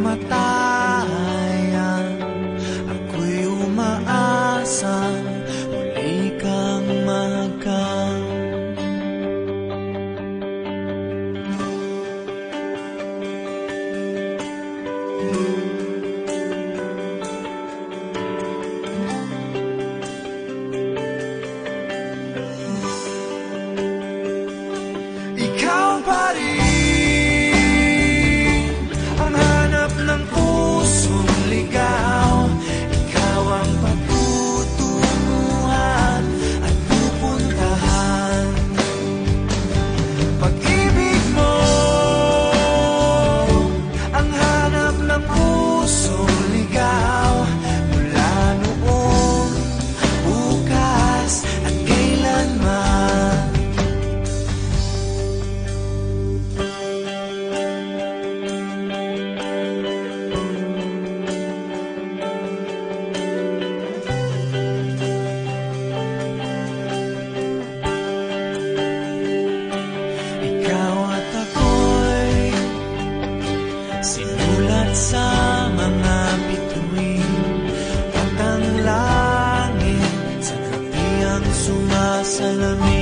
mata salamin